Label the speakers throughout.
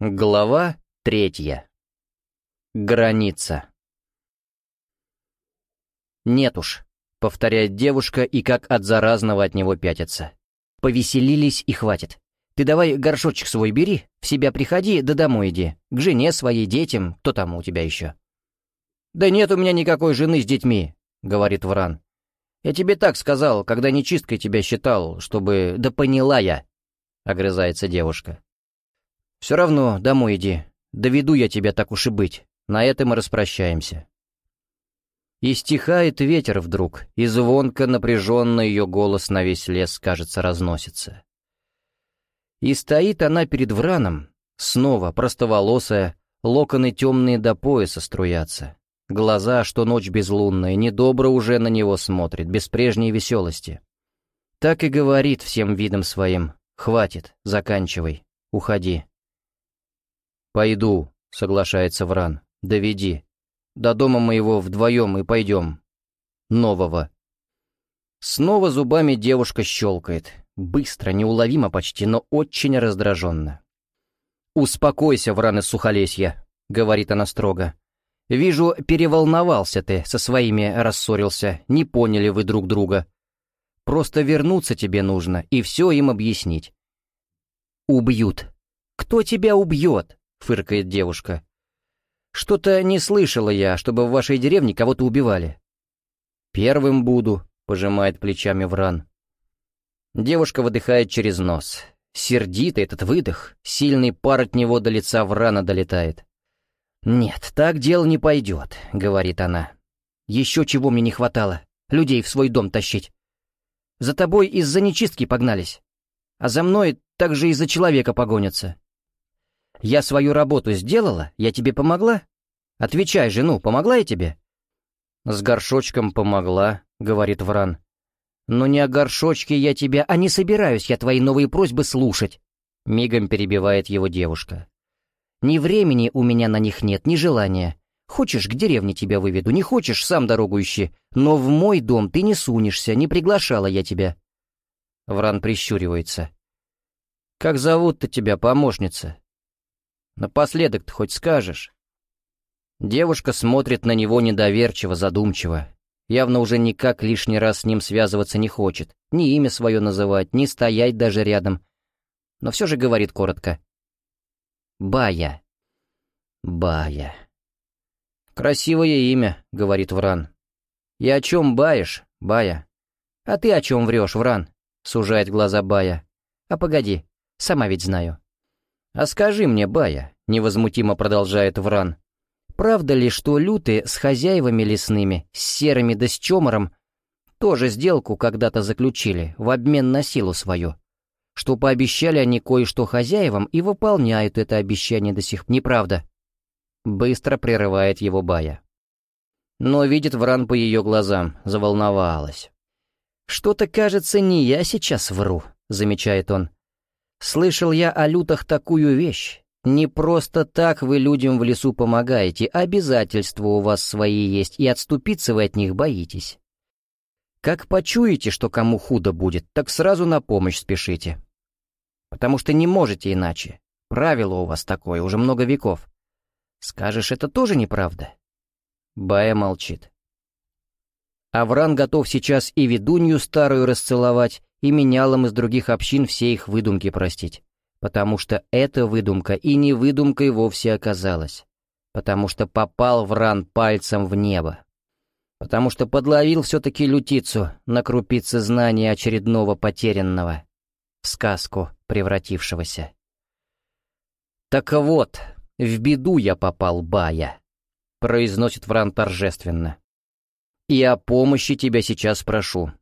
Speaker 1: Глава третья. Граница. «Нет уж», — повторяет девушка и как от заразного от него пятится. «Повеселились и хватит. Ты давай горшочек свой бери, в себя приходи, да домой иди. К жене своей, детям, кто там у тебя еще?» «Да нет у меня никакой жены с детьми», — говорит Вран. «Я тебе так сказал, когда нечисткой тебя считал, чтобы... Да поняла я», — огрызается девушка. «Все равно домой иди. Доведу я тебя так уж и быть. На этом мы распрощаемся». И стихает ветер вдруг, и звонко напряженно ее голос на весь лес, кажется, разносится. И стоит она перед Враном, снова простоволосая, локоны темные до пояса струятся. Глаза, что ночь безлунная, недобро уже на него смотрит, без прежней веселости. Так и говорит всем видом своим «Хватит, заканчивай, уходи». «Пойду», — соглашается Вран. «Доведи. До дома моего вдвоем и пойдем. Нового». Снова зубами девушка щелкает. Быстро, неуловимо почти, но очень раздраженно. «Успокойся, Вран из Сухолесья», — говорит она строго. «Вижу, переволновался ты, со своими рассорился, не поняли вы друг друга. Просто вернуться тебе нужно и все им объяснить». «Убьют. Кто тебя убьет?» — фыркает девушка. «Что-то не слышала я, чтобы в вашей деревне кого-то убивали». «Первым буду», — пожимает плечами Вран. Девушка выдыхает через нос. Сердитый этот выдох, сильный пар от него до лица Врана долетает. «Нет, так дело не пойдет», — говорит она. «Еще чего мне не хватало, людей в свой дом тащить. За тобой из-за нечистки погнались, а за мной также из-за человека погонятся. Я свою работу сделала? Я тебе помогла? Отвечай, жену, помогла я тебе?» «С горшочком помогла», — говорит Вран. «Но не о горшочке я тебя, а не собираюсь я твои новые просьбы слушать», — мигом перебивает его девушка. «Ни времени у меня на них нет, ни желания. Хочешь, к деревне тебя выведу, не хочешь, сам дорогу ищи. Но в мой дом ты не сунешься, не приглашала я тебя». Вран прищуривается. «Как зовут-то тебя, помощница?» Напоследок ты хоть скажешь?» Девушка смотрит на него недоверчиво, задумчиво. Явно уже никак лишний раз с ним связываться не хочет, ни имя свое называть, ни стоять даже рядом. Но все же говорит коротко. «Бая». «Бая». «Красивое имя», — говорит Вран. «И о чем баешь, Бая?» «А ты о чем врешь, Вран?» — сужает глаза Бая. «А погоди, сама ведь знаю». «А скажи мне, Бая», — невозмутимо продолжает Вран, «правда ли, что люты с хозяевами лесными, с серыми да с чомором, тоже сделку когда-то заключили в обмен на силу свою? Что пообещали они кое-что хозяевам и выполняют это обещание до сих пор, неправда?» Быстро прерывает его Бая. Но видит Вран по ее глазам, заволновалась. «Что-то, кажется, не я сейчас вру», — замечает он. Слышал я о лютах такую вещь. Не просто так вы людям в лесу помогаете, обязательства у вас свои есть, и отступиться вы от них боитесь. Как почуете, что кому худо будет, так сразу на помощь спешите. Потому что не можете иначе. Правило у вас такое, уже много веков. Скажешь, это тоже неправда? Бая молчит. Авран готов сейчас и ведунью старую расцеловать, и менялам из других общин все их выдумки простить. Потому что эта выдумка и не выдумкой вовсе оказалась. Потому что попал в ран пальцем в небо. Потому что подловил все-таки лютицу на крупице знания очередного потерянного. В сказку превратившегося. «Так вот, в беду я попал, Бая», — произносит Вран торжественно. «И о помощи тебя сейчас прошу.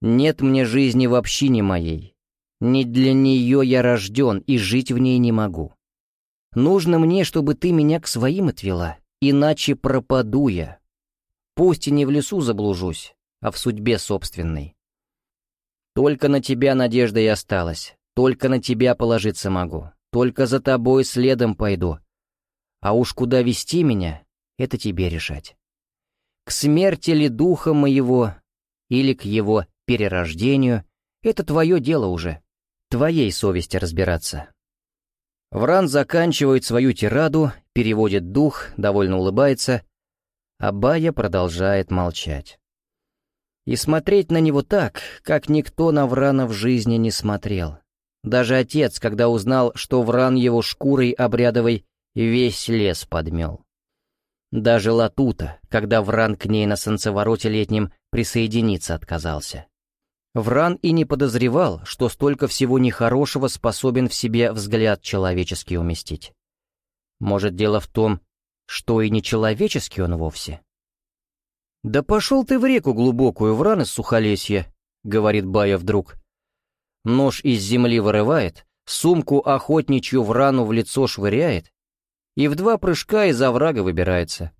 Speaker 1: Нет мне жизни в общине моей. Не для нее я рожден и жить в ней не могу. Нужно мне, чтобы ты меня к своим отвела, иначе пропаду я. Пусть и не в лесу заблужусь, а в судьбе собственной. Только на тебя надежда и осталась, только на тебя положиться могу, только за тобой следом пойду. А уж куда вести меня, это тебе решать. К смерти ли духа моего или к его перерождению — это твое дело уже, твоей совести разбираться. Вран заканчивает свою тираду, переводит дух, довольно улыбается, а Бая продолжает молчать. И смотреть на него так, как никто на Врана в жизни не смотрел. Даже отец, когда узнал, что Вран его шкурой обрядовой весь лес подмел. Даже Латута, когда Вран к ней на солнцевороте летнем присоединиться отказался. Вран и не подозревал, что столько всего нехорошего способен в себе взгляд человеческий уместить. Может, дело в том, что и не человеческий он вовсе? «Да пошел ты в реку глубокую, Вран из Сухолесья», — говорит Бая вдруг. Нож из земли вырывает, сумку охотничью Врану в лицо швыряет и в два прыжка из оврага выбирается.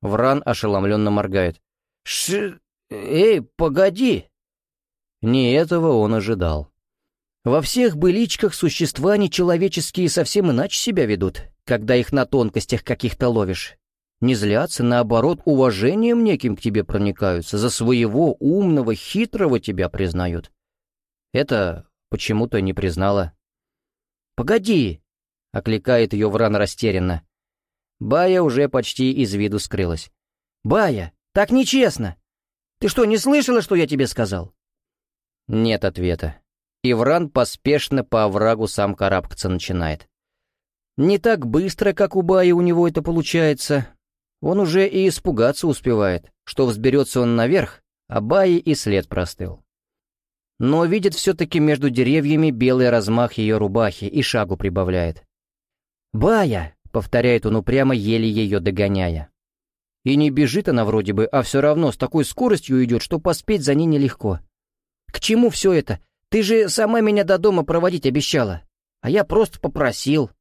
Speaker 1: Вран ошеломленно моргает. «Ш... Эй, погоди!» Не этого он ожидал. Во всех быличках существа нечеловеческие совсем иначе себя ведут, когда их на тонкостях каких-то ловишь. Не злятся, наоборот, уважением неким к тебе проникаются, за своего умного, хитрого тебя признают. Это почему-то не признала. «Погоди!» — окликает ее Вран растерянно. Бая уже почти из виду скрылась. «Бая, так нечестно! Ты что, не слышала, что я тебе сказал?» Нет ответа. Ивран поспешно по оврагу сам карабкаться начинает. Не так быстро, как у Баи у него это получается. Он уже и испугаться успевает, что взберется он наверх, а Баи и след простыл. Но видит все-таки между деревьями белый размах ее рубахи и шагу прибавляет. «Бая!» — повторяет он упрямо, еле ее догоняя. И не бежит она вроде бы, а все равно с такой скоростью идет, что поспеть за ней нелегко. К чему все это? Ты же сама меня до дома проводить обещала. А я просто попросил.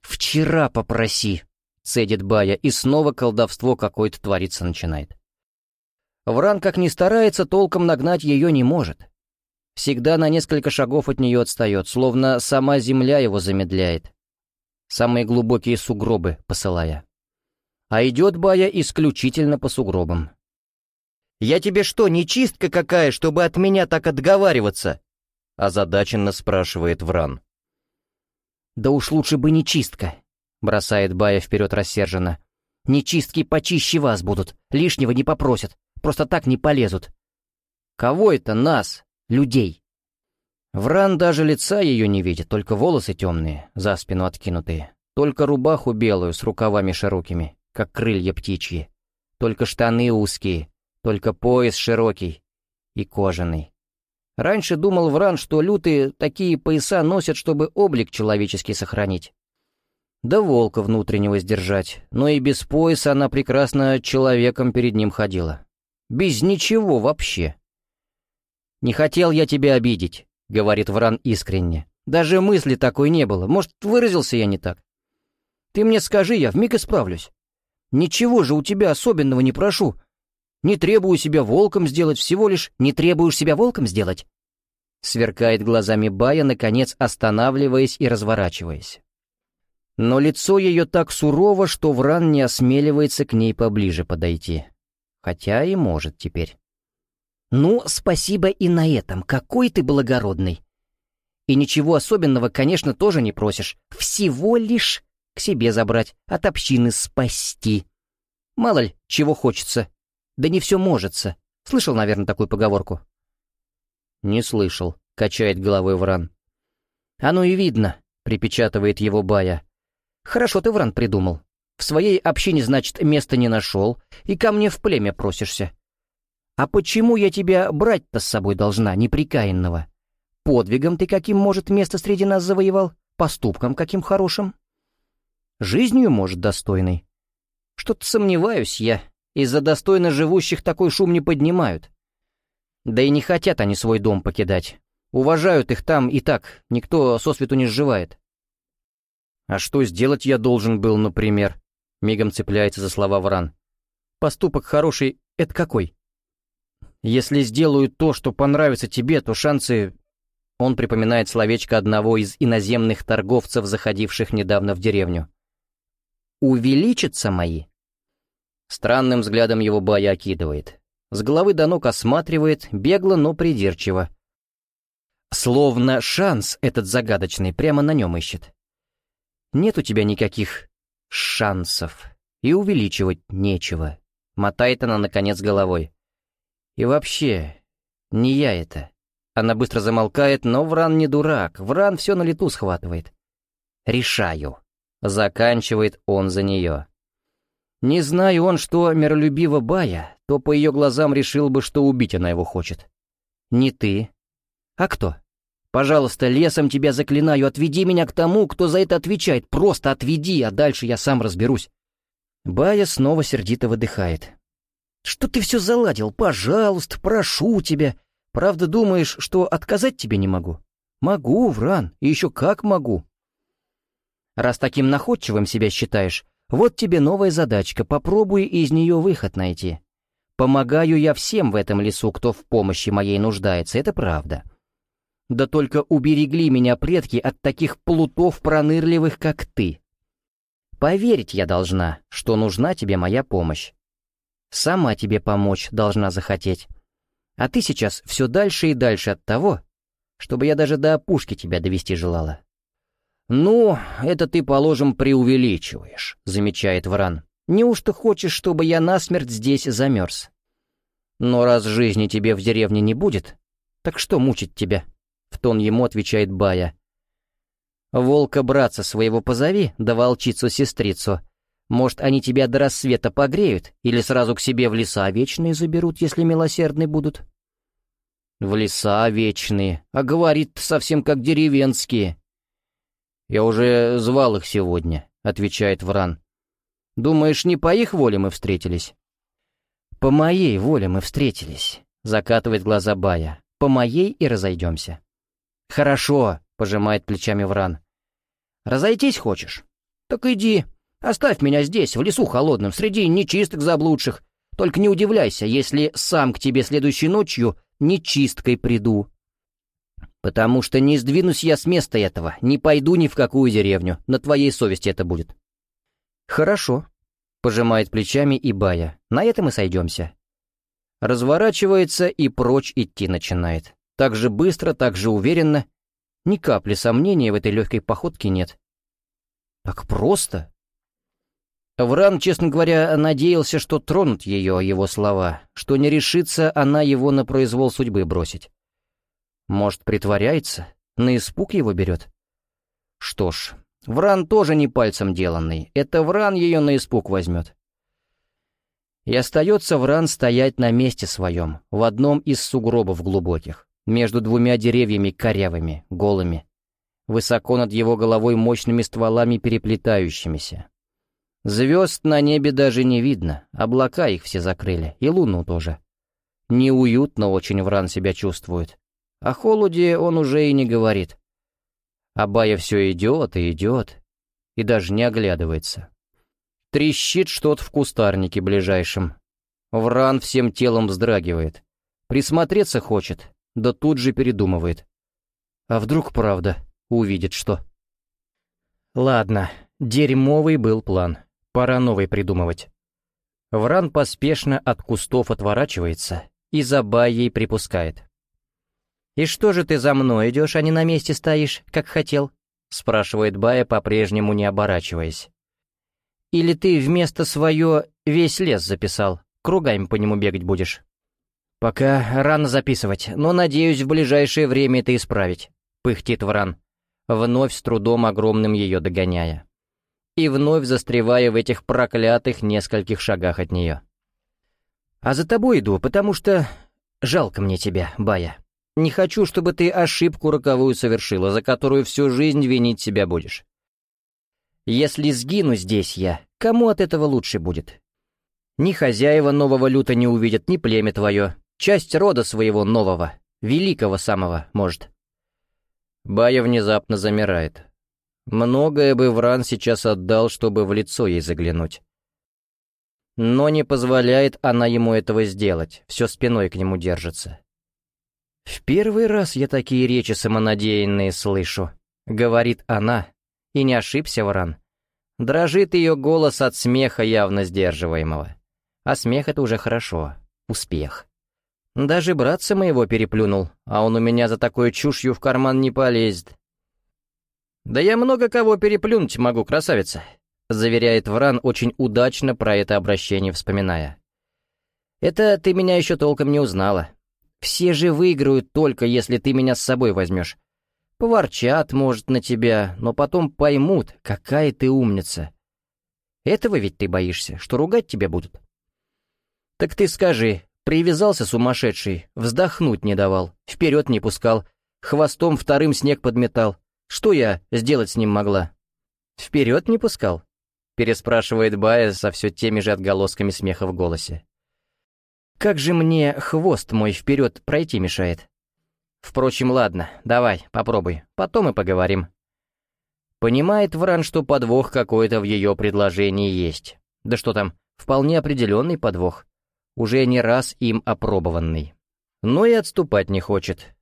Speaker 1: Вчера попроси, цедит Бая, и снова колдовство какое-то твориться начинает. Вран, как ни старается, толком нагнать ее не может. Всегда на несколько шагов от нее отстает, словно сама земля его замедляет. Самые глубокие сугробы посылая. А идет Бая исключительно по сугробам. «Я тебе что, не чистка какая, чтобы от меня так отговариваться?» Озадаченно спрашивает Вран. «Да уж лучше бы не чистка», — бросает Бая вперед рассерженно. «Нечистки почище вас будут, лишнего не попросят, просто так не полезут». «Кого это нас, людей?» Вран даже лица ее не видит, только волосы темные, за спину откинутые, только рубаху белую с рукавами широкими, как крылья птичьи, только штаны узкие, только пояс широкий и кожаный. Раньше думал Вран, что лютые такие пояса носят, чтобы облик человеческий сохранить. Да волка внутреннего сдержать, но и без пояса она прекрасно человеком перед ним ходила. Без ничего вообще. «Не хотел я тебя обидеть», — говорит Вран искренне. «Даже мысли такой не было. Может, выразился я не так? Ты мне скажи, я вмиг исправлюсь. Ничего же у тебя особенного не прошу, не требую себя волком сделать, всего лишь не требуешь себя волком сделать. Сверкает глазами Бая, наконец останавливаясь и разворачиваясь. Но лицо ее так сурово, что Вран не осмеливается к ней поближе подойти. Хотя и может теперь. «Ну, спасибо и на этом. Какой ты благородный!» «И ничего особенного, конечно, тоже не просишь. Всего лишь к себе забрать, от общины спасти. Мало ли, чего хочется. Да не все можется. Слышал, наверное, такую поговорку?» «Не слышал», — качает головой Вран. «Оно и видно», — припечатывает его Бая. «Хорошо ты, Вран, придумал. В своей общине, значит, места не нашел, и ко мне в племя просишься. А почему я тебя брать-то с собой должна, неприкаянного? Подвигом ты каким, может, место среди нас завоевал? Поступком каким хорошим? Жизнью, может, достойной? Что-то сомневаюсь я, из-за достойно живущих такой шум не поднимают. Да и не хотят они свой дом покидать. Уважают их там и так, никто сосвету не сживает. А что сделать я должен был, например? Мигом цепляется за слова Вран. Поступок хороший — это какой? Если сделаю то, что понравится тебе, то шансы... Он припоминает словечко одного из иноземных торговцев, заходивших недавно в деревню. «Увеличатся мои?» Странным взглядом его Бая окидывает. С головы до ног осматривает, бегло, но придирчиво. Словно шанс этот загадочный прямо на нем ищет. Нет у тебя никаких шансов, и увеличивать нечего. Мотает она, наконец, головой. И вообще, не я это. Она быстро замолкает, но Вран не дурак, Вран все на лету схватывает. Решаю. Заканчивает он за нее. Не знаю он, что миролюбива Бая, то по ее глазам решил бы, что убить она его хочет. Не ты. А кто? Пожалуйста, лесом тебя заклинаю, отведи меня к тому, кто за это отвечает. Просто отведи, а дальше я сам разберусь. Бая снова сердито выдыхает. «Что ты все заладил? Пожалуйста, прошу тебя. Правда думаешь, что отказать тебе не могу?» «Могу, Вран, и еще как могу». «Раз таким находчивым себя считаешь, вот тебе новая задачка, попробуй из нее выход найти. Помогаю я всем в этом лесу, кто в помощи моей нуждается, это правда. Да только уберегли меня предки от таких плутов пронырливых, как ты. Поверить я должна, что нужна тебе моя помощь. Сама тебе помочь должна захотеть. А ты сейчас все дальше и дальше от того, чтобы я даже до опушки тебя довести желала. «Ну, это ты, положим, преувеличиваешь», — замечает Вран. «Неужто хочешь, чтобы я насмерть здесь замерз? Но раз жизни тебе в деревне не будет, так что мучить тебя?» — в тон ему отвечает Бая. «Волка-братца своего позови, да волчицу-сестрицу. Может, они тебя до рассвета погреют или сразу к себе в леса вечные заберут, если милосердны будут?» «В леса вечные, а говорит совсем как деревенские». «Я уже звал их сегодня», — отвечает Вран. «Думаешь, не по их воле мы встретились?» «По моей воле мы встретились», — закатывает глаза Бая. «По моей и разойдемся». «Хорошо», — пожимает плечами Вран. «Разойтись хочешь? Так иди. Оставь меня здесь, в лесу холодном, среди нечистых заблудших. Только не удивляйся, если сам к тебе следующей ночью нечисткой приду. «Потому что не сдвинусь я с места этого, не пойду ни в какую деревню, на твоей совести это будет». «Хорошо», — пожимает плечами и Бая, — «на этом и сойдемся». Разворачивается и прочь идти начинает. Так же быстро, так же уверенно. Ни капли сомнения в этой легкой походке нет. Так просто. Вран, честно говоря, надеялся, что тронут ее его слова, что не решится она его на произвол судьбы бросить. Может, притворяется? На испуг его берет? Что ж, Вран тоже не пальцем деланный. Это Вран ее на испуг возьмет. И остается Вран стоять на месте своем, в одном из сугробов глубоких, между двумя деревьями корявыми, голыми, высоко над его головой мощными стволами переплетающимися. Звезд на небе даже не видно, облака их все закрыли, и луну тоже. Неуютно очень Вран себя чувствует. О холоде он уже и не говорит. Абая все идет и идет, и даже не оглядывается. Трещит что-то в кустарнике ближайшем. Вран всем телом вздрагивает. Присмотреться хочет, да тут же передумывает. А вдруг правда увидит что? Ладно, дерьмовый был план. Пора новый придумывать. Вран поспешно от кустов отворачивается и за Баей припускает. «И что же ты за мной идешь, а не на месте стоишь, как хотел?» — спрашивает Бая, по-прежнему не оборачиваясь. «Или ты вместо свое весь лес записал, кругами по нему бегать будешь?» «Пока рано записывать, но надеюсь в ближайшее время это исправить», — пыхтит Вран, вновь с трудом огромным ее догоняя. И вновь застревая в этих проклятых нескольких шагах от нее. «А за тобой иду, потому что жалко мне тебя, Бая». Не хочу, чтобы ты ошибку роковую совершила, за которую всю жизнь винить себя будешь. Если сгину здесь я, кому от этого лучше будет? Ни хозяева нового люта не увидят, ни племя твое, часть рода своего нового, великого самого, может. Бая внезапно замирает. Многое бы Вран сейчас отдал, чтобы в лицо ей заглянуть. Но не позволяет она ему этого сделать, все спиной к нему держится. «В первый раз я такие речи самонадеянные слышу», — говорит она, и не ошибся Варан. Дрожит ее голос от смеха явно сдерживаемого. А смех — это уже хорошо, успех. Даже братца моего переплюнул, а он у меня за такой чушью в карман не полезет. «Да я много кого переплюнуть могу, красавица», — заверяет Вран, очень удачно про это обращение вспоминая. «Это ты меня еще толком не узнала. Все же выиграют только, если ты меня с собой возьмешь. Поворчат, может, на тебя, но потом поймут, какая ты умница. Этого ведь ты боишься, что ругать тебя будут. Так ты скажи, привязался сумасшедший, вздохнуть не давал, вперед не пускал, хвостом вторым снег подметал. Что я сделать с ним могла? Вперед не пускал? Переспрашивает Бая со все теми же отголосками смеха в голосе. Как же мне хвост мой вперед пройти мешает? Впрочем, ладно, давай, попробуй, потом и поговорим. Понимает Вран, что подвох какой-то в ее предложении есть. Да что там, вполне определенный подвох. Уже не раз им опробованный. Но и отступать не хочет.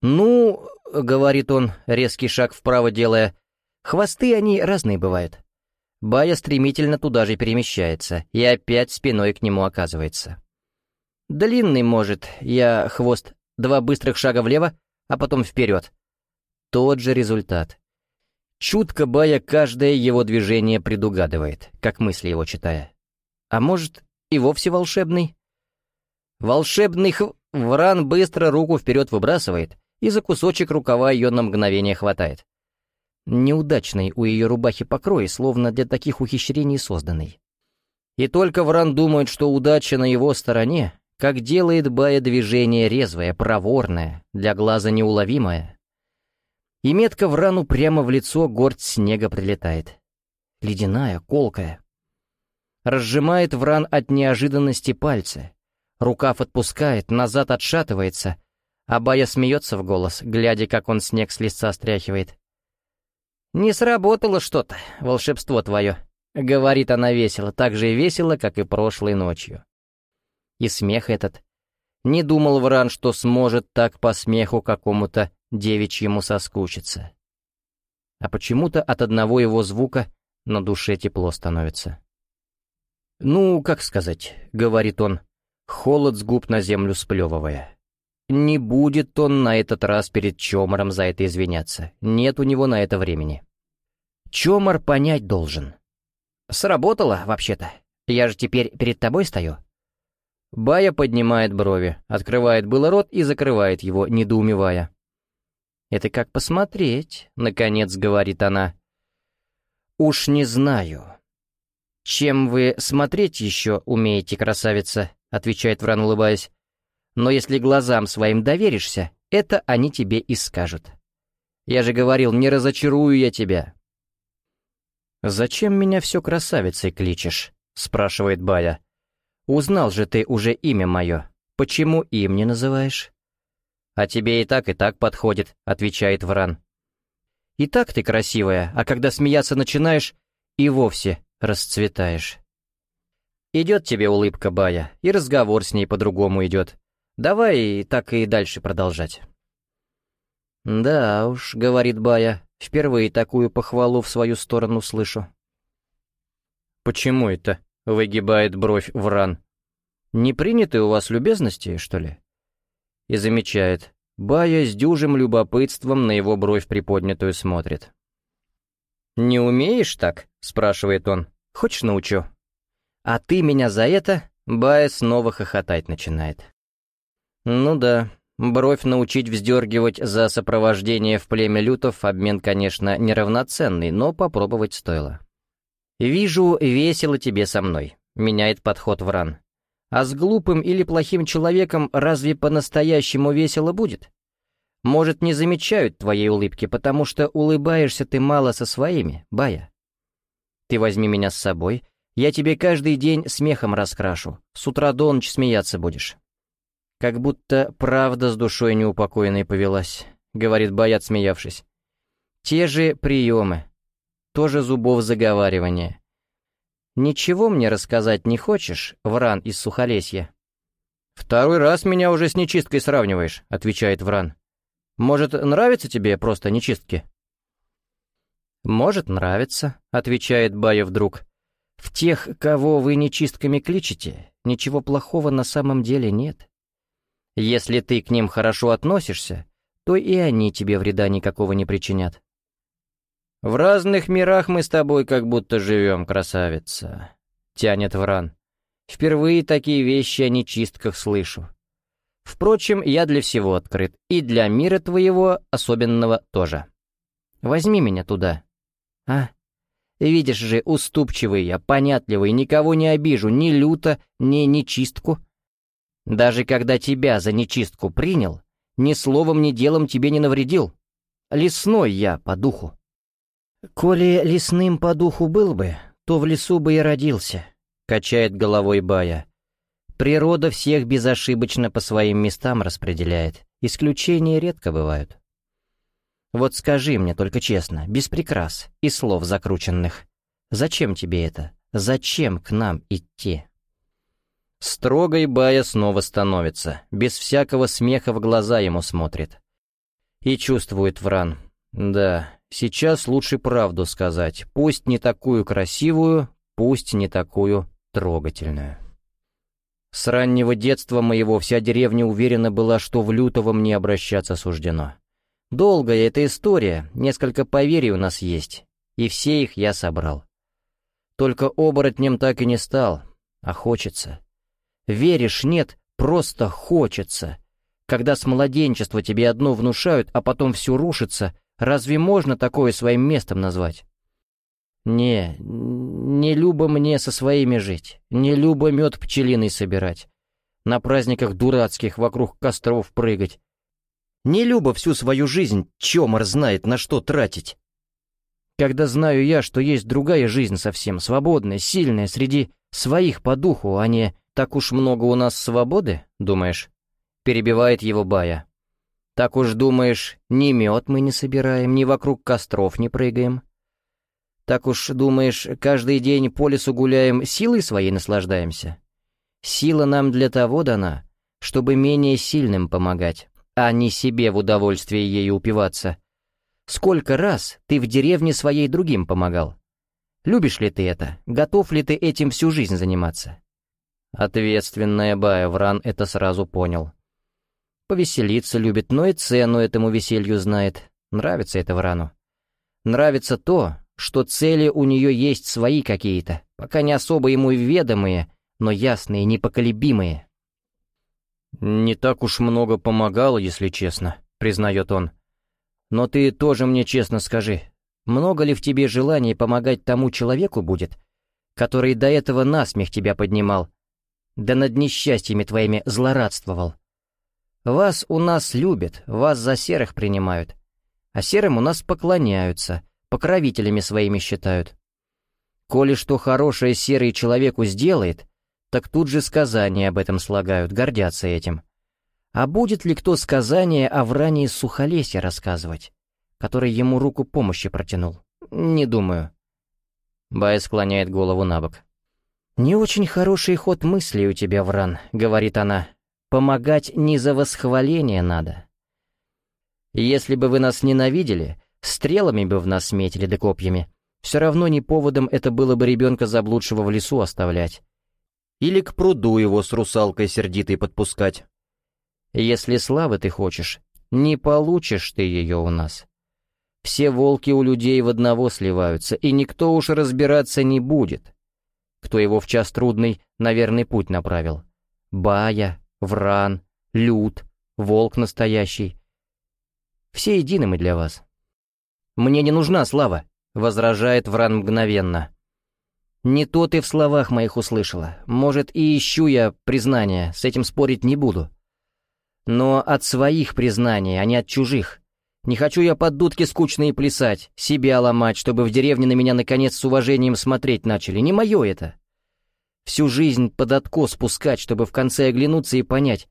Speaker 1: «Ну, — говорит он, резкий шаг вправо делая, — хвосты они разные бывают. Бая стремительно туда же перемещается и опять спиной к нему оказывается. Длинный, может, я хвост два быстрых шага влево, а потом вперед. Тот же результат. Чутко Бая каждое его движение предугадывает, как мысли его читая. А может, и вовсе волшебный? Волшебный хв... Вран быстро руку вперед выбрасывает, и за кусочек рукава ее на мгновение хватает. Неудачный у ее рубахи покрой, словно для таких ухищрений созданный. И только Вран думает, что удача на его стороне, как делает Бая движение резвое, проворное, для глаза неуловимое. И метка в рану прямо в лицо горсть снега прилетает. Ледяная, колкая. Разжимает Вран от неожиданности пальцы. Рукав отпускает, назад отшатывается, а Бая смеется в голос, глядя, как он снег с лица стряхивает. «Не сработало что-то, волшебство твое», — говорит она весело, так же весело, как и прошлой ночью. И смех этот. Не думал Вран, что сможет так по смеху какому-то девичьему соскучиться. А почему-то от одного его звука на душе тепло становится. «Ну, как сказать», — говорит он, холод с губ на землю сплевывая. Не будет он на этот раз перед Чомором за это извиняться. Нет у него на это времени. Чомор понять должен. «Сработало, вообще-то. Я же теперь перед тобой стою. Бая поднимает брови, открывает было рот и закрывает его, недоумевая. «Это как посмотреть», — наконец говорит она. «Уж не знаю». «Чем вы смотреть еще умеете, красавица?» — отвечает Вран, улыбаясь. «Но если глазам своим доверишься, это они тебе и скажут. Я же говорил, не разочарую я тебя». «Зачем меня все красавицей кличешь?» — спрашивает Бая. Узнал же ты уже имя мое. Почему им не называешь?» «А тебе и так, и так подходит», — отвечает Вран. «И так ты красивая, а когда смеяться начинаешь, и вовсе расцветаешь». Идет тебе улыбка, Бая, и разговор с ней по-другому идет. Давай так и дальше продолжать. «Да уж», — говорит Бая, — «впервые такую похвалу в свою сторону слышу». «Почему это?» Выгибает бровь Вран. «Не приняты у вас любезности, что ли?» И замечает. Бая с дюжим любопытством на его бровь приподнятую смотрит. «Не умеешь так?» — спрашивает он. «Хочешь научу?» «А ты меня за это?» — Бая снова хохотать начинает. «Ну да, бровь научить вздергивать за сопровождение в племя лютов обмен, конечно, неравноценный, но попробовать стоило». «Вижу, весело тебе со мной», — меняет подход Вран. «А с глупым или плохим человеком разве по-настоящему весело будет? Может, не замечают твоей улыбки, потому что улыбаешься ты мало со своими, Бая. Ты возьми меня с собой, я тебе каждый день смехом раскрашу, с утра до ночи смеяться будешь». «Как будто правда с душой неупокоенной повелась», — говорит Бая, отсмеявшись. «Те же приемы, тоже зубов заговаривания. «Ничего мне рассказать не хочешь, Вран из Сухолесья?» «Второй раз меня уже с нечисткой сравниваешь», — отвечает Вран. «Может, нравятся тебе просто нечистки?» «Может, нравится», — отвечает Бая вдруг. «В тех, кого вы нечистками кличете, ничего плохого на самом деле нет. Если ты к ним хорошо относишься, то и они тебе вреда никакого не причинят». «В разных мирах мы с тобой как будто живем, красавица», — тянет Вран. «Впервые такие вещи о нечистках слышу. Впрочем, я для всего открыт, и для мира твоего особенного тоже. Возьми меня туда. А? Видишь же, уступчивый я, понятливый, никого не обижу, ни люто, ни нечистку. Даже когда тебя за нечистку принял, ни словом, ни делом тебе не навредил. Лесной я по духу. «Коли лесным по духу был бы, то в лесу бы и родился», — качает головой Бая. «Природа всех безошибочно по своим местам распределяет. Исключения редко бывают. Вот скажи мне только честно, без прикрас и слов закрученных, зачем тебе это? Зачем к нам идти?» Строгой Бая снова становится, без всякого смеха в глаза ему смотрит. И чувствует Вран. Да, сейчас лучше правду сказать, пусть не такую красивую, пусть не такую трогательную. С раннего детства моего вся деревня уверена была, что в Лютого мне обращаться суждено. Долгая эта история, несколько поверий у нас есть, и все их я собрал. Только оборотнем так и не стал, а хочется. Веришь, нет, просто хочется. Когда с младенчества тебе одно внушают, а потом все рушится, разве можно такое своим местом назвать? Не, не любо мне со своими жить, не любо мед пчелиный собирать, на праздниках дурацких вокруг костров прыгать. Не любо всю свою жизнь чемор знает на что тратить. Когда знаю я, что есть другая жизнь совсем, свободная, сильная, среди своих по духу, а не «Так уж много у нас свободы, думаешь?» Перебивает его Бая. «Так уж думаешь, ни мед мы не собираем, ни вокруг костров не прыгаем? Так уж думаешь, каждый день по лесу гуляем, силой своей наслаждаемся? Сила нам для того дана, чтобы менее сильным помогать, а не себе в удовольствие ею упиваться. Сколько раз ты в деревне своей другим помогал? Любишь ли ты это? Готов ли ты этим всю жизнь заниматься?» Ответственная Бая Вран это сразу понял. Повеселиться любит, но и цену этому веселью знает. Нравится это Врану. Нравится то, что цели у нее есть свои какие-то, пока не особо ему ведомые, но ясные, непоколебимые. «Не так уж много помогало, если честно», — признает он. «Но ты тоже мне честно скажи, много ли в тебе желания помогать тому человеку будет, который до этого насмех тебя поднимал, да над несчастьями твоими злорадствовал. Вас у нас любят, вас за серых принимают, а серым у нас поклоняются, покровителями своими считают. Коли что хорошее серый человеку сделает, так тут же сказания об этом слагают, гордятся этим. А будет ли кто сказание о врании Сухолесья рассказывать, который ему руку помощи протянул? Не думаю. Бай склоняет голову на бок. «Не очень хороший ход мыслей у тебя, Вран», — говорит она. «Помогать не за восхваление надо. Если бы вы нас ненавидели, стрелами бы в нас метили да копьями. Все равно не поводом это было бы ребенка заблудшего в лесу оставлять. Или к пруду его с русалкой сердитой подпускать. Если славы ты хочешь, не получишь ты ее у нас. Все волки у людей в одного сливаются, и никто уж разбираться не будет» кто его в час трудный на верный путь направил. Бая, Вран, Люд, Волк настоящий. Все едины мы для вас. «Мне не нужна слава», — возражает Вран мгновенно. «Не то ты в словах моих услышала. Может, и ищу я признания, с этим спорить не буду. Но от своих признаний, а не от чужих. Не хочу я под дудки скучные плясать, себя ломать, чтобы в деревне на меня наконец с уважением смотреть начали. Не мое это. Всю жизнь под откос спускать, чтобы в конце оглянуться и понять,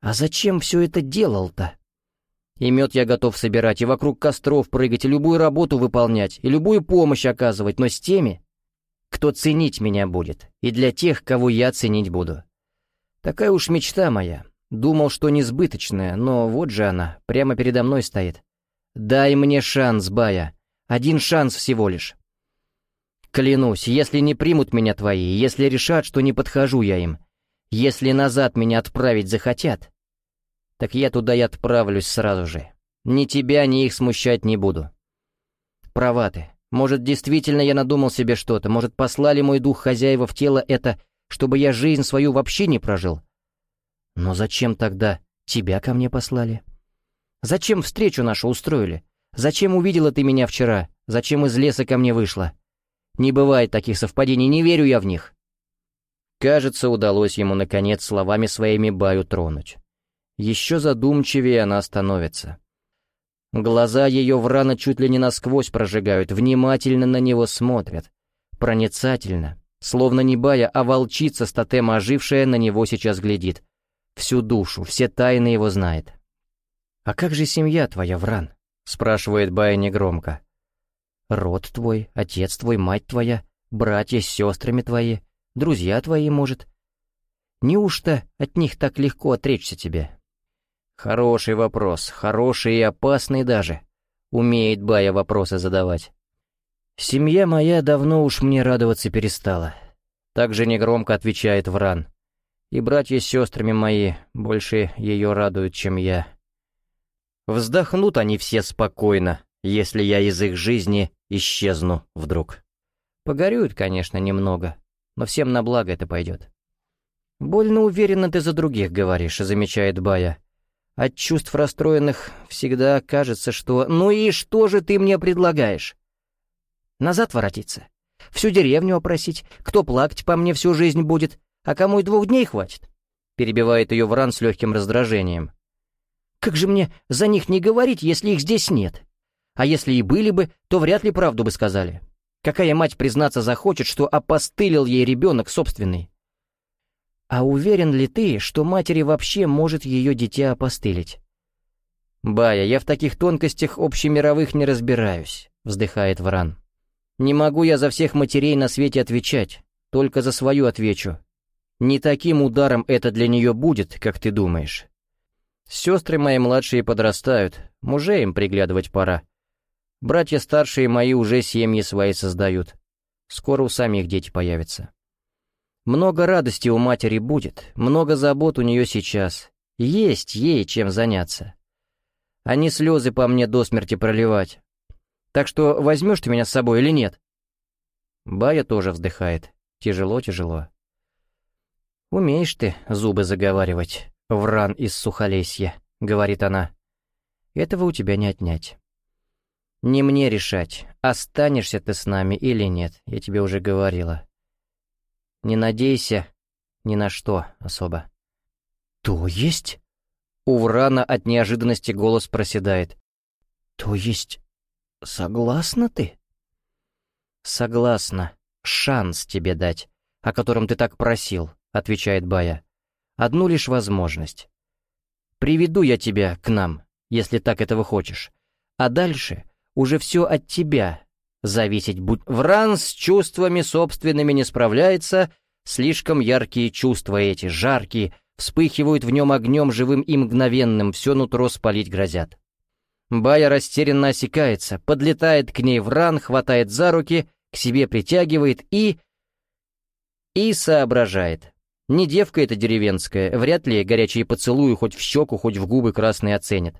Speaker 1: а зачем все это делал-то? И мед я готов собирать, и вокруг костров прыгать, и любую работу выполнять, и любую помощь оказывать, но с теми, кто ценить меня будет, и для тех, кого я ценить буду. Такая уж мечта моя, Думал, что несбыточная, но вот же она, прямо передо мной стоит. Дай мне шанс, Бая. Один шанс всего лишь. Клянусь, если не примут меня твои, если решат, что не подхожу я им, если назад меня отправить захотят, так я туда и отправлюсь сразу же. Ни тебя, ни их смущать не буду. права ты. Может, действительно я надумал себе что-то, может, послали мой дух хозяева в тело это, чтобы я жизнь свою вообще не прожил. Но зачем тогда тебя ко мне послали? Зачем встречу нашу устроили? Зачем увидела ты меня вчера? Зачем из леса ко мне вышла? Не бывает таких совпадений, не верю я в них. Кажется, удалось ему, наконец, словами своими Баю тронуть. Еще задумчивее она становится. Глаза ее врана чуть ли не насквозь прожигают, внимательно на него смотрят. Проницательно, словно не Бая, а волчица с тотема ожившая на него сейчас глядит. Всю душу, все тайны его знает. «А как же семья твоя, Вран?» — спрашивает Бая негромко. «Род твой, отец твой, мать твоя, братья с сестрами твои, друзья твои, может. Неужто от них так легко отречься тебе?» Хороший вопрос, хороший и опасный даже. Умеет Бая вопросы задавать. Семья моя давно уж мне радоваться перестала. Также негромко отвечает Вран. И братья с сестрами мои больше ее радуют, чем я. Вздохнут они все спокойно, если я из их жизни исчезну вдруг. Погорюют, конечно, немного, но всем на благо это пойдет. «Больно уверенно ты за других говоришь», — замечает Бая. От чувств расстроенных всегда кажется, что «ну и что же ты мне предлагаешь?» Назад воротиться? Всю деревню опросить? Кто плакать по мне всю жизнь будет? А кому и двух дней хватит? Перебивает ее Вран с легким раздражением. Как же мне за них не говорить, если их здесь нет? А если и были бы, то вряд ли правду бы сказали. Какая мать, признаться, захочет, что опостылил ей ребенок собственный? А уверен ли ты, что матери вообще может ее дитя опостылить? «Бая, я в таких тонкостях общемировых не разбираюсь», — вздыхает Вран. «Не могу я за всех матерей на свете отвечать, только за свою отвечу. Не таким ударом это для нее будет, как ты думаешь. Сестры мои младшие подрастают, мужей им приглядывать пора. Братья старшие мои уже семьи свои создают. Скоро у самих дети появятся. Много радости у матери будет, много забот у нее сейчас. Есть ей чем заняться. А не слезы по мне до смерти проливать. Так что возьмешь ты меня с собой или нет?» Бая тоже вздыхает. Тяжело-тяжело. «Умеешь ты зубы заговаривать, вран из сухолесья», — говорит она. «Этого у тебя не отнять». «Не мне решать, останешься ты с нами или нет, я тебе уже говорила. Не надейся ни на что особо. «То есть?» У Врана от неожиданности голос проседает. «То есть согласна ты?» «Согласна. Шанс тебе дать, о котором ты так просил», — отвечает Бая. «Одну лишь возможность. Приведу я тебя к нам, если так этого хочешь. А дальше уже все от тебя зависеть будь... Вран с чувствами собственными не справляется, слишком яркие чувства эти, жаркие, вспыхивают в нем огнем живым и мгновенным, все нутро спалить грозят. Бая растерянно осекается, подлетает к ней Вран, хватает за руки, к себе притягивает и... И соображает. Не девка эта деревенская, вряд ли горячие поцелуи хоть в щеку, хоть в губы красные оценят.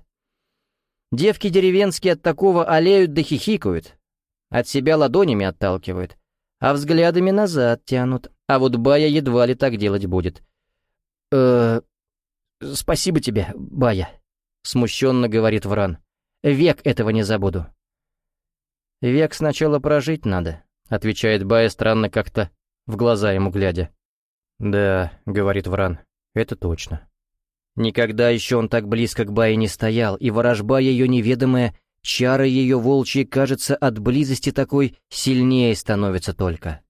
Speaker 1: Девки деревенские от такого олеют да хихикают, от себя ладонями отталкивают, а взглядами назад тянут, а вот Бая едва ли так делать будет. э спасибо тебе, Бая», — смущенно говорит Вран. «Век этого не забуду». «Век сначала прожить надо», — отвечает Бая странно как-то, в глаза ему глядя. «Да», — говорит Вран, — «это точно». Никогда еще он так близко к Бае не стоял, и ворожба ее неведомая Чары ее волчьи, кажется, от близости такой сильнее становятся только.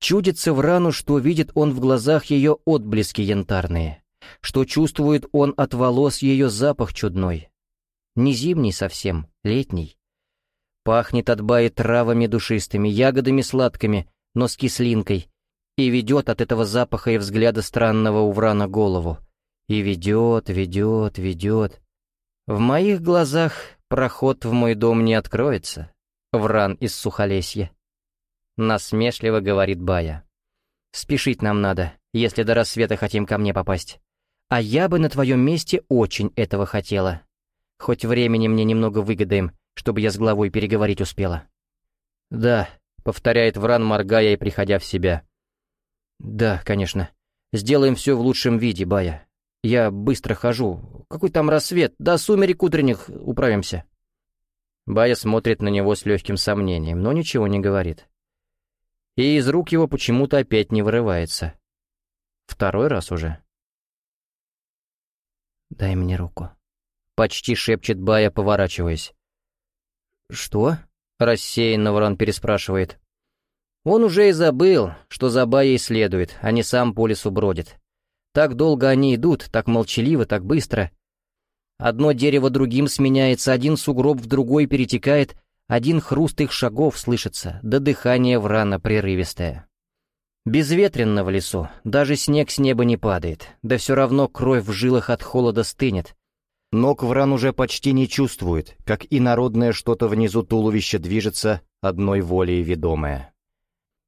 Speaker 1: Чудится в рану, что видит он в глазах ее отблески янтарные, что чувствует он от волос ее запах чудной. Не зимний совсем, летний. Пахнет от баи травами душистыми, ягодами сладкими, но с кислинкой, и ведет от этого запаха и взгляда странного у Врана голову. И ведет, ведет, ведет. В моих глазах проход в мой дом не откроется, вран из Сухолесья. Насмешливо говорит Бая. Спешить нам надо, если до рассвета хотим ко мне попасть. А я бы на твоем месте очень этого хотела. Хоть времени мне немного выгодаем, чтобы я с главой переговорить успела. «Да», — повторяет Вран, моргая и приходя в себя. «Да, конечно. Сделаем все в лучшем виде, Бая. Я быстро хожу. Какой там рассвет? До сумерек утренних управимся». Бая смотрит на него с легким сомнением, но ничего не говорит. И из рук его почему-то опять не вырывается. Второй раз уже. «Дай мне руку», — почти шепчет Бая, поворачиваясь. «Что?» — рассеянно Ворон переспрашивает. Он уже и забыл, что за Баяй следует, а не сам по лесу бродит. Так долго они идут, так молчаливо, так быстро. Одно дерево другим сменяется, один сугроб в другой перетекает, один хруст их шагов слышится, да дыхание врана прерывистое. Безветренно в лесу, даже снег с неба не падает, да все равно кровь в жилах от холода стынет. Ног вран уже почти не чувствует, как и народное что-то внизу туловища движется, одной волей ведомое.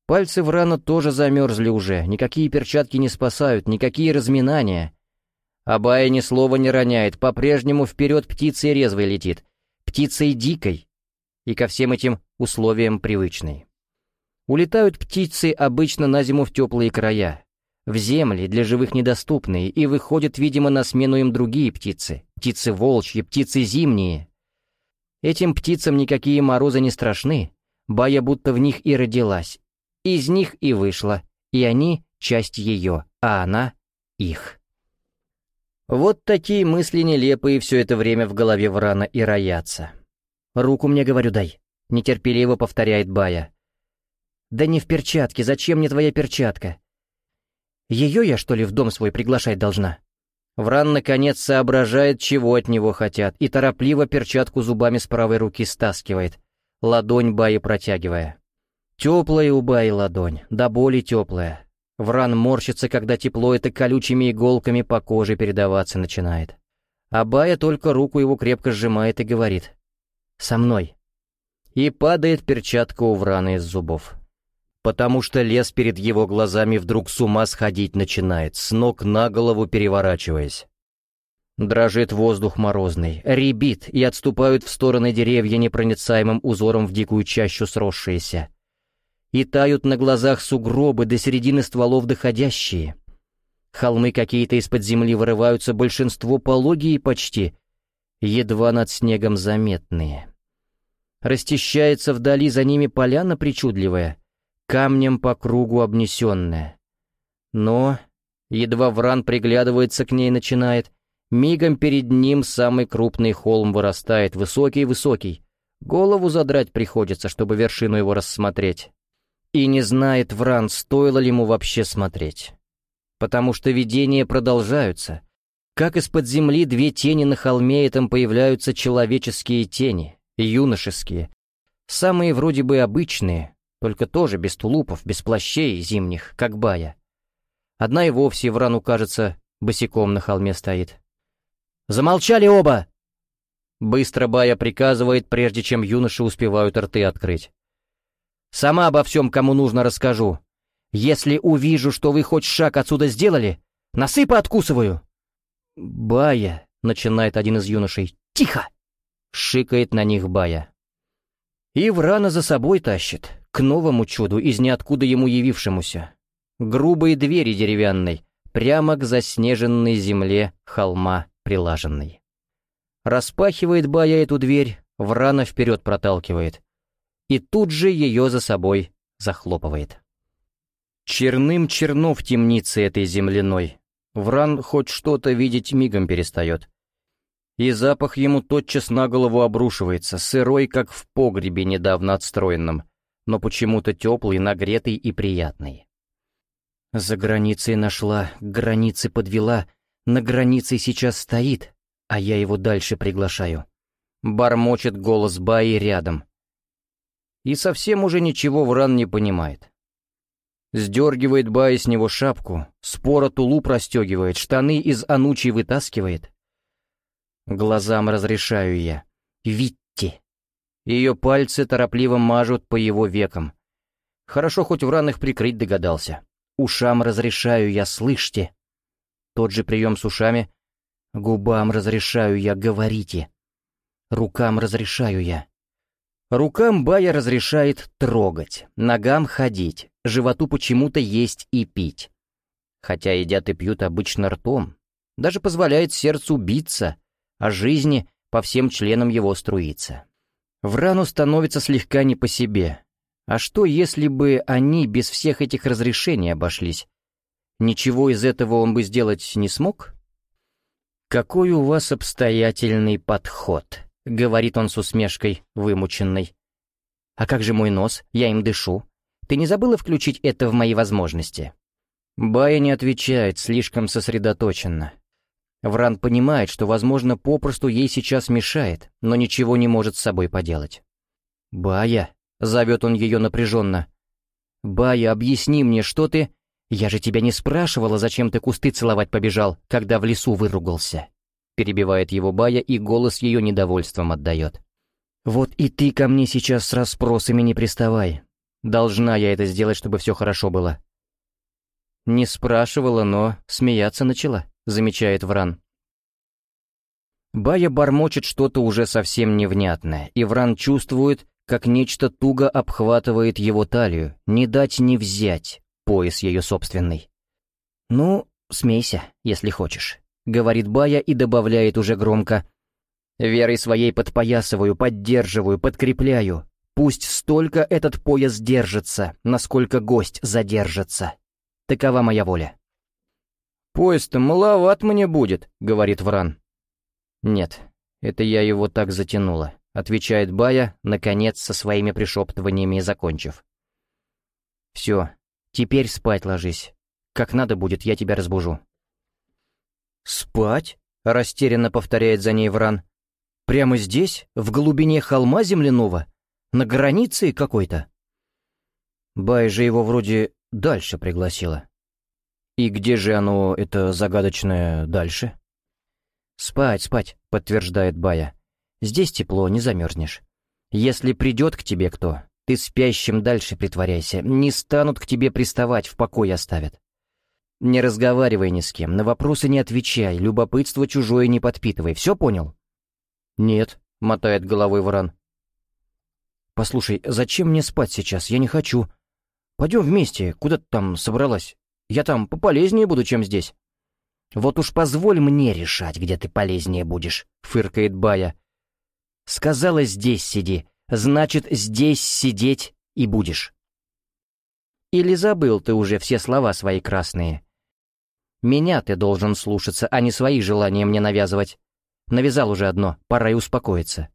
Speaker 1: Пальцы Врана тоже замерзли уже, никакие перчатки не спасают, никакие разминания. Абая ни слова не роняет, по-прежнему вперед птицей резвой летит, птицей дикой и ко всем этим условиям привычной. Улетают птицы обычно на зиму в теплые края, в земли, для живых недоступные, и выходят, видимо, на смену им другие птицы, птицы волчьи, птицы зимние. Этим птицам никакие морозы не страшны, Бая будто в них и родилась, из них и вышла, и они — часть ее, а она — их. Вот такие мысли нелепые все это время в голове Врана и роятся. «Руку мне, говорю, дай», — нетерпеливо повторяет Бая. «Да не в перчатке, зачем мне твоя перчатка? Ее я, что ли, в дом свой приглашать должна?» Вран, наконец, соображает, чего от него хотят, и торопливо перчатку зубами с правой руки стаскивает, ладонь Баи протягивая. Теплая у Баи ладонь, да боли теплая. Вран морщится, когда тепло это колючими иголками по коже передаваться начинает. А Бая только руку его крепко сжимает и говорит «Со мной». И падает перчатка у Врана из зубов. Потому что лес перед его глазами вдруг с ума сходить начинает, с ног на голову переворачиваясь. Дрожит воздух морозный, ребит, и отступают в стороны деревья непроницаемым узором в дикую чащу сросшиеся и тают на глазах сугробы до середины стволов доходящие. Холмы какие-то из-под земли вырываются, большинство пологие почти, едва над снегом заметные. Расчищается вдали за ними поляна причудливая, камнем по кругу обнесенная. Но, едва Вран приглядывается к ней начинает, мигом перед ним самый крупный холм вырастает, высокий-высокий. Голову задрать приходится, чтобы вершину его рассмотреть. И не знает Вран, стоило ли ему вообще смотреть. Потому что видения продолжаются. Как из-под земли две тени на холме этом появляются человеческие тени, юношеские. Самые вроде бы обычные, только тоже без тулупов, без плащей зимних, как бая. Одна и вовсе Врану, кажется, босиком на холме стоит. «Замолчали оба!» Быстро Бая приказывает, прежде чем юноши успевают рты открыть. Сама обо всем, кому нужно, расскажу. Если увижу, что вы хоть шаг отсюда сделали, насыпа откусываю». «Бая», — начинает один из юношей, — «тихо!» — шикает на них Бая. И Врана за собой тащит, к новому чуду, из ниоткуда ему явившемуся. Грубые двери деревянной, прямо к заснеженной земле холма прилаженной. Распахивает Бая эту дверь, Врана вперед проталкивает и тут же ее за собой захлопывает. Черным черно в темнице этой земляной. Вран хоть что-то видеть мигом перестает. И запах ему тотчас на голову обрушивается, сырой, как в погребе недавно отстроенном, но почему-то теплый, нагретый и приятный. За границей нашла, к границе подвела, на границе сейчас стоит, а я его дальше приглашаю. Бормочет голос Баи рядом и совсем уже ничего Вран не понимает. Сдергивает Бай с него шапку, спора тулуп расстегивает, штаны из анучей вытаскивает. Глазам разрешаю я. Витти. Ее пальцы торопливо мажут по его векам. Хорошо, хоть Вран их прикрыть догадался. Ушам разрешаю я, слышьте. Тот же прием с ушами. Губам разрешаю я, говорите. Рукам разрешаю я, Рукам Бая разрешает трогать, ногам ходить, животу почему-то есть и пить. Хотя едят и пьют обычно ртом. Даже позволяет сердцу биться, а жизни по всем членам его струиться. В рану становится слегка не по себе. А что, если бы они без всех этих разрешений обошлись? Ничего из этого он бы сделать не смог? «Какой у вас обстоятельный подход», — говорит он с усмешкой, вымученной. «А как же мой нос? Я им дышу. Ты не забыла включить это в мои возможности?» Бая не отвечает, слишком сосредоточенно. Вран понимает, что, возможно, попросту ей сейчас мешает, но ничего не может с собой поделать. «Бая», — зовет он ее напряженно. «Бая, объясни мне, что ты...» «Я же тебя не спрашивала, зачем ты кусты целовать побежал, когда в лесу выругался», — перебивает его Бая, и голос ее недовольством отдает. «Вот и ты ко мне сейчас с расспросами не приставай. Должна я это сделать, чтобы все хорошо было». «Не спрашивала, но смеяться начала», — замечает Вран. Бая бормочет что-то уже совсем невнятное, и Вран чувствует, как нечто туго обхватывает его талию, не дать не взять, пояс ее собственный. «Ну, смейся, если хочешь», — говорит Бая и добавляет уже громко. «Верой своей подпоясываю, поддерживаю, подкрепляю. Пусть столько этот пояс держится, насколько гость задержится. Такова моя воля». «Пояс-то маловат мне будет», — говорит Вран. «Нет, это я его так затянула», — отвечает Бая, наконец, со своими пришептываниями закончив. «Все, Теперь спать ложись. Как надо будет, я тебя разбужу». «Спать?» — растерянно повторяет за ней Вран. «Прямо здесь, в глубине холма земляного? На границе какой-то?» Бай же его вроде дальше пригласила. «И где же оно, это загадочное, дальше?» «Спать, спать», — подтверждает Бая. «Здесь тепло, не замерзнешь. Если придет к тебе кто, ты спящим дальше притворяйся, не станут к тебе приставать, в покой оставят. Не разговаривай ни с кем, на вопросы не отвечай, любопытство чужое не подпитывай, все понял? Нет, мотает головой Варан. Послушай, зачем мне спать сейчас, я не хочу. Пойдем вместе, куда ты там собралась? Я там пополезнее буду, чем здесь. Вот уж позволь мне решать, где ты полезнее будешь, фыркает Бая. Сказала, здесь сиди, значит, здесь сидеть и будешь. Или забыл ты уже все слова свои красные? Меня ты должен слушаться, а не свои желания мне навязывать. Навязал уже одно, пора и успокоиться.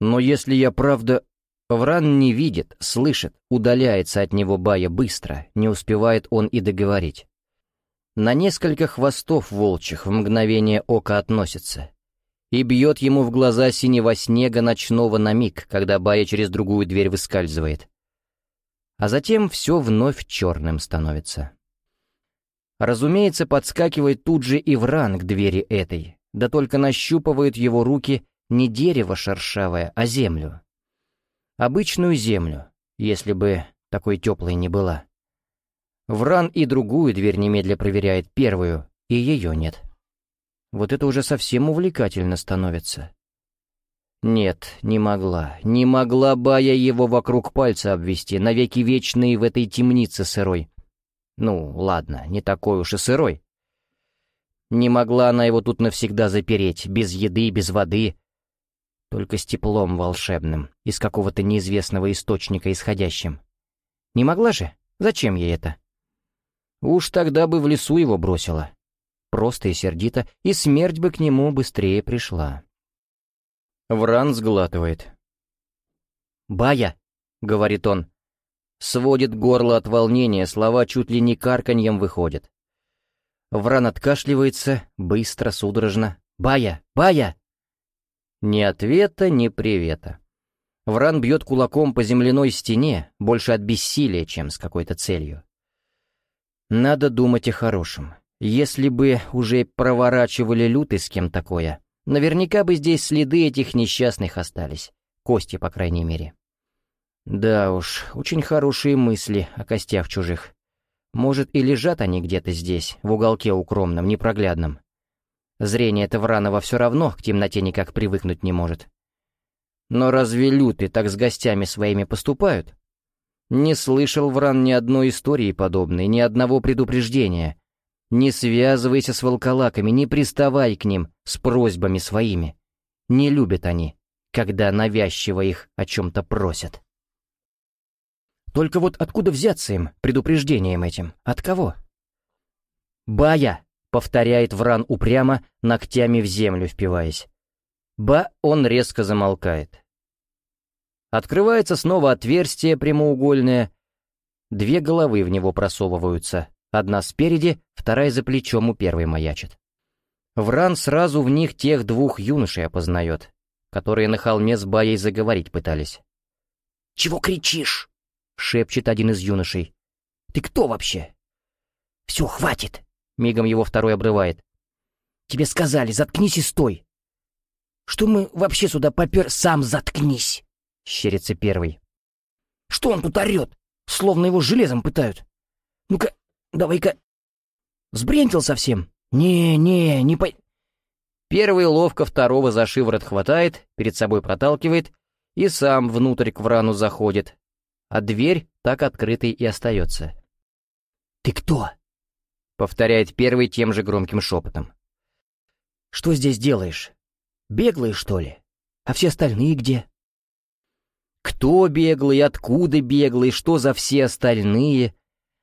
Speaker 1: Но если я правда... Вран не видит, слышит, удаляется от него Бая быстро, не успевает он и договорить. На несколько хвостов волчьих в мгновение ока относится и бьет ему в глаза синего снега ночного на миг, когда Бая через другую дверь выскальзывает. А затем все вновь черным становится. Разумеется, подскакивает тут же и Вран к двери этой, да только нащупывают его руки не дерево шершавое, а землю. Обычную землю, если бы такой теплой не была. Вран и другую дверь немедля проверяет, первую, и ее нет. Вот это уже совсем увлекательно становится. Нет, не могла, не могла Бая его вокруг пальца обвести, навеки вечные в этой темнице сырой. Ну, ладно, не такой уж и сырой. Не могла она его тут навсегда запереть, без еды, без воды, только с теплом волшебным, из какого-то неизвестного источника исходящим. Не могла же? Зачем ей это? Уж тогда бы в лесу его бросила просто и сердито, и смерть бы к нему быстрее пришла. Вран сглатывает. «Бая!» — говорит он. Сводит горло от волнения, слова чуть ли не карканьем выходят. Вран откашливается, быстро, судорожно. «Бая! Бая!» Ни ответа, ни привета. Вран бьет кулаком по земляной стене, больше от бессилия, чем с какой-то целью. Надо думать о хорошем. Если бы уже проворачивали люты с кем такое, наверняка бы здесь следы этих несчастных остались. Кости, по крайней мере. Да уж, очень хорошие мысли о костях чужих. Может, и лежат они где-то здесь, в уголке укромном, непроглядном. Зрение это Вранова все равно к темноте никак привыкнуть не может. Но разве люты так с гостями своими поступают? Не слышал Вран ни одной истории подобной, ни одного предупреждения. Не связывайся с волколаками, не приставай к ним с просьбами своими. Не любят они, когда навязчиво их о чем-то просят. Только вот откуда взяться им, предупреждением этим? От кого? «Бая!» — повторяет Вран упрямо, ногтями в землю впиваясь. Ба он резко замолкает. Открывается снова отверстие прямоугольное. Две головы в него просовываются. Одна спереди, вторая за плечом у первой маячит. Вран сразу в них тех двух юношей опознает, которые на холме с Баей заговорить пытались. «Чего кричишь?» — шепчет один из юношей. «Ты кто вообще?» «Все, хватит!» — мигом его второй обрывает. «Тебе сказали, заткнись и стой!» «Что мы вообще сюда попер? Сам заткнись!» — щерится первый. «Что он тут орет? Словно его железом пытают. Ну-ка, давай-ка...» «Сбрентил совсем?» «Не, не, не по...» Первый ловко второго за шиворот хватает, перед собой проталкивает и сам внутрь к врану заходит, а дверь так открытой и остается. «Ты кто?» — повторяет первый тем же громким шепотом. «Что здесь делаешь? Беглый, что ли? А все остальные где?» Кто беглый, откуда беглый, что за все остальные?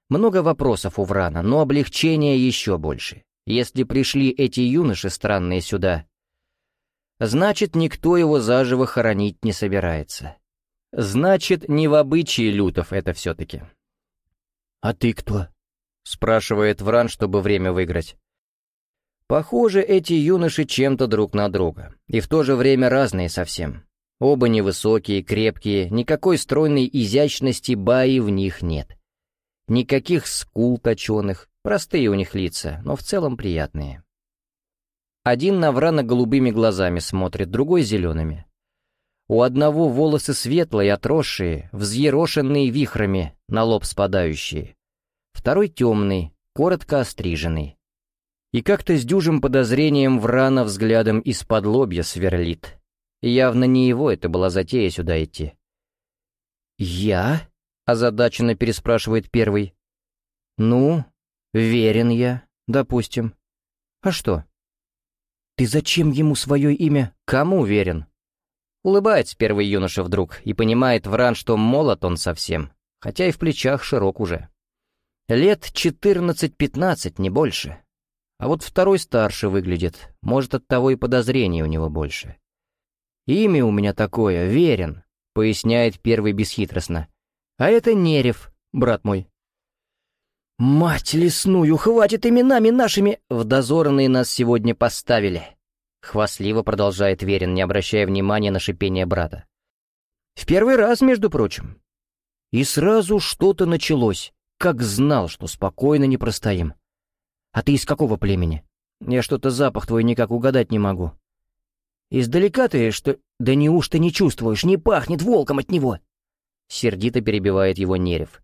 Speaker 1: Много вопросов у Врана, но облегчения еще больше. Если пришли эти юноши странные сюда, значит, никто его заживо хоронить не собирается. Значит, не в обычае лютов это все-таки. «А ты кто?» — спрашивает Вран, чтобы время выиграть. Похоже, эти юноши чем-то друг на друга, и в то же время разные совсем. Оба невысокие, крепкие, никакой стройной изящности баи в них нет. Никаких скул точеных, Простые у них лица, но в целом приятные. Один на Врана голубыми глазами смотрит, другой зелеными. У одного волосы светлые, отросшие, взъерошенные вихрами, на лоб спадающие. Второй темный, коротко остриженный. И как-то с дюжим подозрением Врана взглядом из-под лобья сверлит. Явно не его это была затея сюда идти. «Я?» — озадаченно переспрашивает первый. «Ну, Верен я, допустим. А что? Ты зачем ему свое имя? Кому верен? Улыбается первый юноша вдруг и понимает Вран, что молод он совсем, хотя и в плечах широк уже. Лет четырнадцать-пятнадцать, не больше. А вот второй старше выглядит, может, от того и подозрений у него больше. «Имя у меня такое, Верен», — поясняет первый бесхитростно. «А это Нерев, брат мой». «Мать лесную, хватит именами нашими! В дозорные нас сегодня поставили!» Хвастливо продолжает Верин, не обращая внимания на шипение брата. «В первый раз, между прочим. И сразу что-то началось, как знал, что спокойно не простоим. А ты из какого племени? Я что-то запах твой никак угадать не могу. Издалека ты, что... Да неужто не чувствуешь, не пахнет волком от него?» Сердито перебивает его Нерев.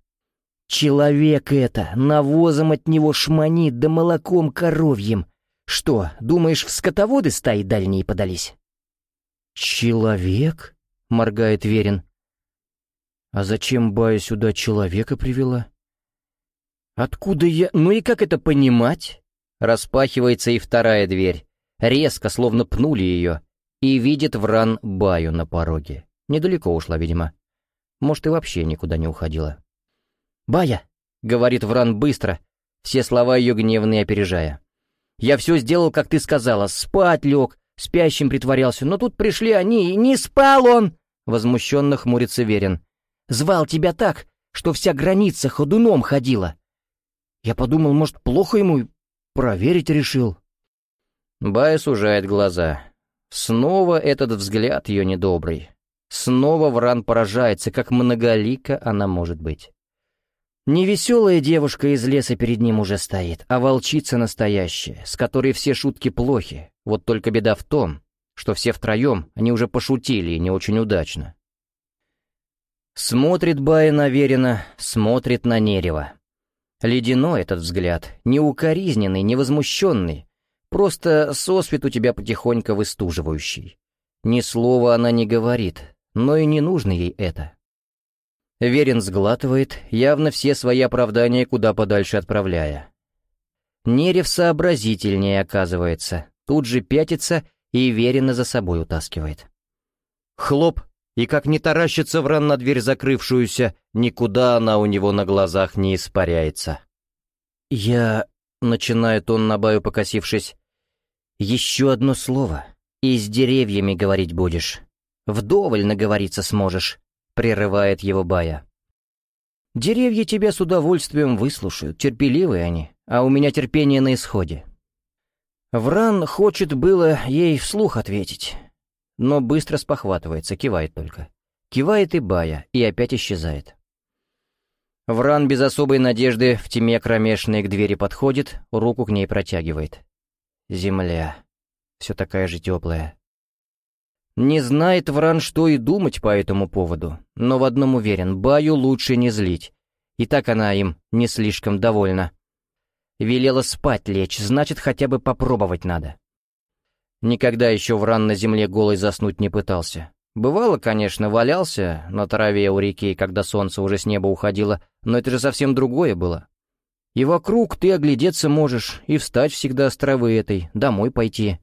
Speaker 1: Человек это, навозом от него шманит, да молоком коровьим. Что, думаешь, в скотоводы стаи дальние подались? Человек? Моргает Верин. А зачем Бая сюда человека привела? Откуда я... Ну и как это понимать? Распахивается и вторая дверь. Резко, словно пнули ее. И видит Вран Баю на пороге. Недалеко ушла, видимо. Может, и вообще никуда не уходила. «Бая!» — говорит Вран быстро, все слова ее гневные опережая. «Я все сделал, как ты сказала, спать лег, спящим притворялся, но тут пришли они, и не спал он!» Возмущенно хмурится Верин. «Звал тебя так, что вся граница ходуном ходила. Я подумал, может, плохо ему, проверить решил». Бая сужает глаза. Снова этот взгляд ее недобрый. Снова Вран поражается, как многолика она может быть. Невеселая девушка из леса перед ним уже стоит, а волчица настоящая, с которой все шутки плохи. Вот только беда в том, что все втроем они уже пошутили и не очень удачно. Смотрит Бая наверенно, смотрит на Нерева. Ледяной этот взгляд, не укоризненный, не возмущенный, просто сосвет у тебя потихоньку выстуживающий. Ни слова она не говорит, но и не нужно ей это. Верин сглатывает, явно все свои оправдания куда подальше отправляя. Нерев сообразительнее оказывается, тут же пятится и Верина за собой утаскивает. Хлоп, и как не таращится вран на дверь закрывшуюся, никуда она у него на глазах не испаряется. «Я...» — начинает он на баю покосившись. «Еще одно слово, и с деревьями говорить будешь. Вдоволь наговориться сможешь», — прерывает его бая. «Деревья тебя с удовольствием выслушают, терпеливые они, а у меня терпение на исходе». Вран хочет было ей вслух ответить, но быстро спохватывается, кивает только. Кивает и Бая, и опять исчезает. Вран без особой надежды в тьме кромешной к двери подходит, руку к ней протягивает. Земля. Все такая же теплая. Не знает Вран, что и думать по этому поводу, но в одном уверен, Баю лучше не злить. И так она им не слишком довольна. Велела спать лечь, значит, хотя бы попробовать надо. Никогда еще Вран на земле голый заснуть не пытался. Бывало, конечно, валялся на траве у реки, когда солнце уже с неба уходило, но это же совсем другое было. И вокруг ты оглядеться можешь, и встать всегда с травы этой, домой пойти.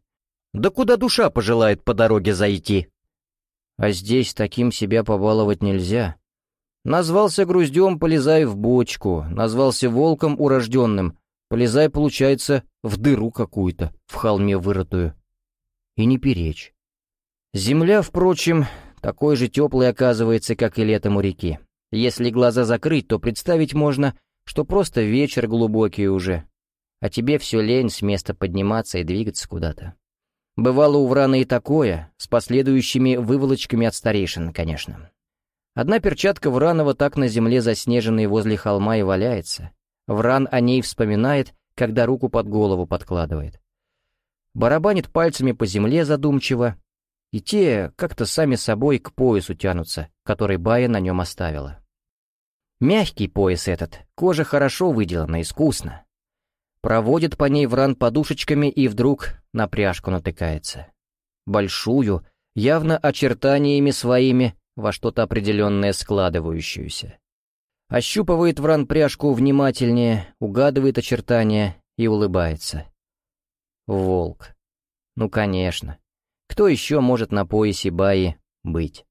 Speaker 1: Да куда душа пожелает по дороге зайти? А здесь таким себя побаловать нельзя. Назвался груздем, полезай в бочку, назвался волком урожденным, полезай, получается, в дыру какую-то, в холме вырытую и не перечь. Земля, впрочем, такой же теплой оказывается, как и летом у реки. Если глаза закрыть, то представить можно, что просто вечер глубокий уже, а тебе все лень с места подниматься и двигаться куда-то. Бывало у Врана и такое, с последующими выволочками от старейшин, конечно. Одна перчатка Вранова так на земле заснеженной возле холма и валяется. Вран о ней вспоминает, когда руку под голову подкладывает барабанит пальцами по земле задумчиво, и те как-то сами собой к поясу тянутся, который Бая на нем оставила. Мягкий пояс этот, кожа хорошо выделана, искусно. Проводит по ней вран подушечками и вдруг на пряжку натыкается. Большую, явно очертаниями своими, во что-то определенное складывающуюся. Ощупывает вран пряжку внимательнее, угадывает очертания и улыбается. Волк. Ну, конечно. Кто еще может на поясе Баи быть?